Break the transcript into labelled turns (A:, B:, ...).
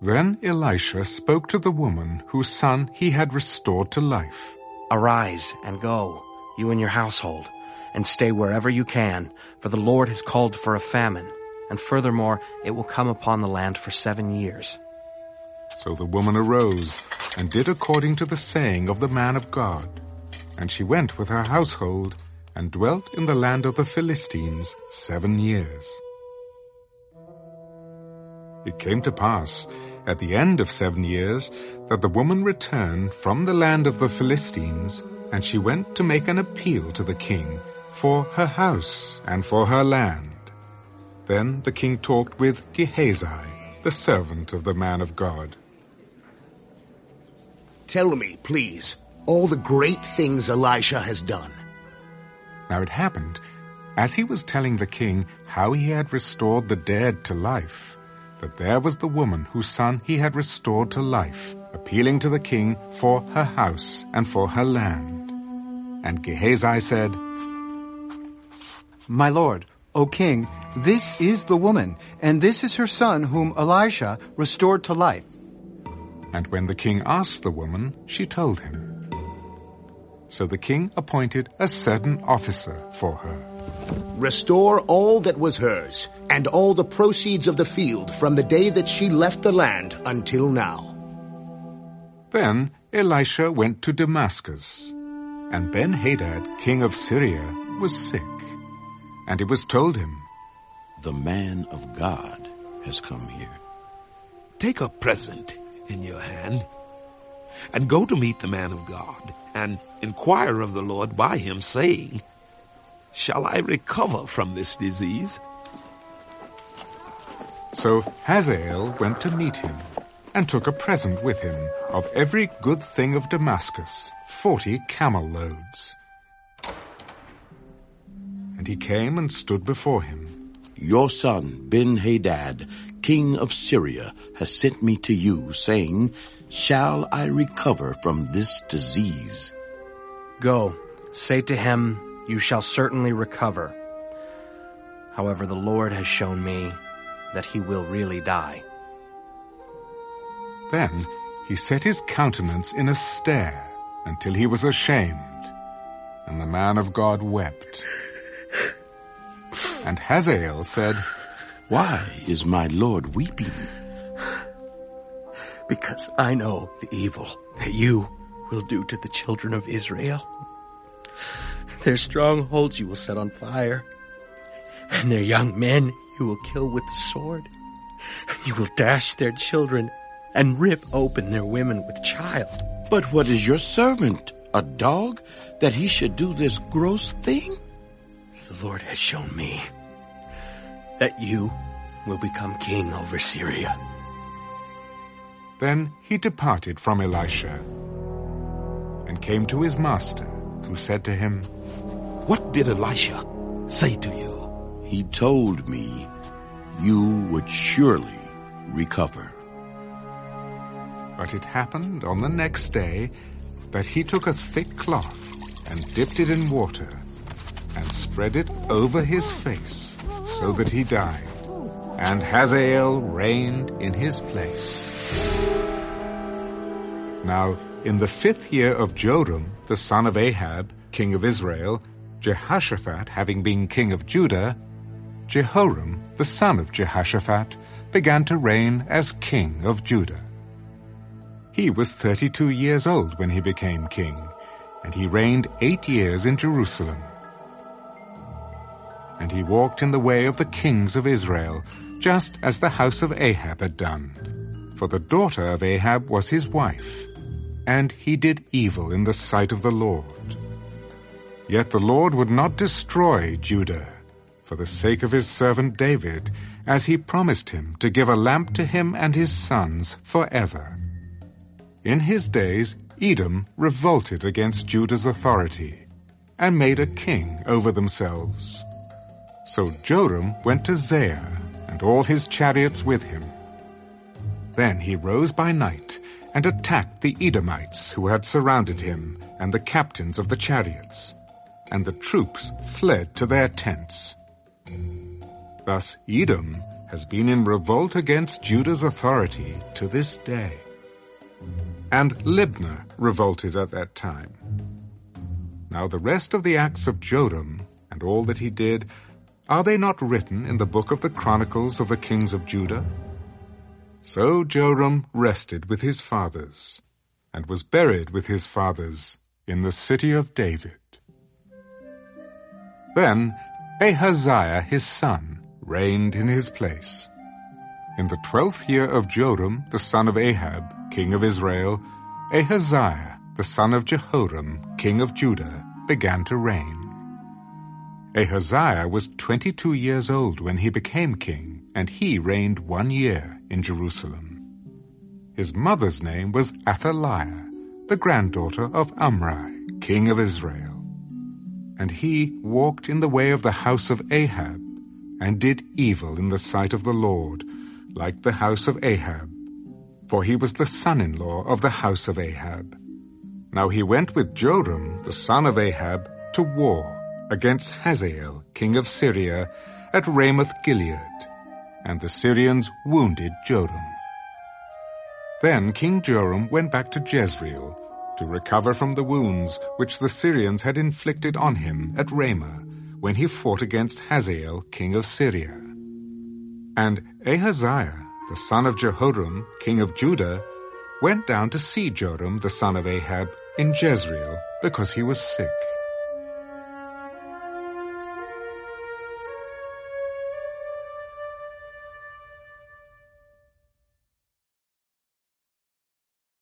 A: Then Elisha spoke to the woman whose son he had restored to life.
B: Arise and go, you and your household, and stay wherever you can, for the Lord has called for a famine, and furthermore it will come upon the land for seven years.
A: So the woman arose and did according to the saying of the man of God. And she went with her household and dwelt in the land of the Philistines seven years. It came to pass at the end of seven years that the woman returned from the land of the Philistines, and she went to make an appeal to the king for her house and for her land. Then the king talked with Gehazi, the servant of the man of God.
C: Tell me, please, all the great things Elisha has done.
A: Now it happened, as he was telling the king how he had restored the dead to life, that there was the woman whose son he had restored to life, appealing to the king for her house and for her land. And Gehazi said,
D: My lord, O king, this is the woman, and this is her son whom Elisha restored to life.
A: And when the king asked the woman, she told him. So the king appointed a certain officer for her.
C: Restore all that was hers, and all the proceeds of the field from the day that she left the land until now.
A: Then Elisha went to Damascus, and Ben-Hadad, king of Syria, was sick. And it was told him,
E: The man of God has come here.
F: Take a present in your hand, and go to meet the man of God, and inquire of the Lord by him, saying, Shall I recover from this disease?
A: So Hazael went to meet him, and took a present with him of every good thing of Damascus, forty camel loads. And he came and stood before him.
E: Your son, Ben-Hadad, king of Syria, has sent me to you, saying, Shall I recover from this disease?
B: Go, say to him, You shall certainly recover. However, the Lord has shown me that he will really die.
A: Then he set his countenance in a stare until he was ashamed, and the man of God wept. And Hazael said,
E: Why is my Lord weeping?
B: Because I know the evil that you will do to the children of Israel. Their strongholds you will set on fire, and their young men you will kill with the sword. You will dash their children and rip open their women with child.
E: But what is your servant, a dog, that he should do this gross thing?
B: The Lord has shown me that you will become king over Syria.
A: Then he departed from Elisha and came to his master, who said to him,
F: What did Elisha say to you?
E: He told me you would surely recover.
A: But it happened on the next day that he took a thick cloth and dipped it in water and spread it over his face so that he died. And Hazael reigned in his place. Now, in the fifth year of Joram, the son of Ahab, king of Israel, Jehoshaphat having been king of Judah, Jehoram, the son of Jehoshaphat, began to reign as king of Judah. He was thirty-two years old when he became king, and he reigned eight years in Jerusalem. And he walked in the way of the kings of Israel, just as the house of Ahab had done. For the daughter of Ahab was his wife, and he did evil in the sight of the Lord. Yet the Lord would not destroy Judah, for the sake of his servant David, as he promised him to give a lamp to him and his sons forever. In his days, Edom revolted against Judah's authority, and made a king over themselves. So Joram went to Zair, and all his chariots with him. Then he rose by night, and attacked the Edomites who had surrounded him, and the captains of the chariots. And the troops fled to their tents. Thus Edom has been in revolt against Judah's authority to this day. And Libnah revolted at that time. Now the rest of the acts of Joram, and all that he did, are they not written in the book of the Chronicles of the kings of Judah? So Joram rested with his fathers, and was buried with his fathers in the city of David. Then Ahaziah his son reigned in his place. In the twelfth year of Joram the son of Ahab, king of Israel, Ahaziah the son of Jehoram, king of Judah, began to reign. Ahaziah was twenty-two years old when he became king, and he reigned one year in Jerusalem. His mother's name was Athaliah, the granddaughter of Omri, king of Israel. And he walked in the way of the house of Ahab, and did evil in the sight of the Lord, like the house of Ahab. For he was the son-in-law of the house of Ahab. Now he went with Joram, the son of Ahab, to war against Hazael, king of Syria, at Ramoth Gilead, and the Syrians wounded Joram. Then King Joram went back to Jezreel to recover from the wounds which the Syrians had inflicted on him at Ramah when he fought against Hazael, king of Syria. And Ahaziah, the son of Jehoram, king of Judah, went down to see Joram, the son of Ahab, in Jezreel, because he was sick.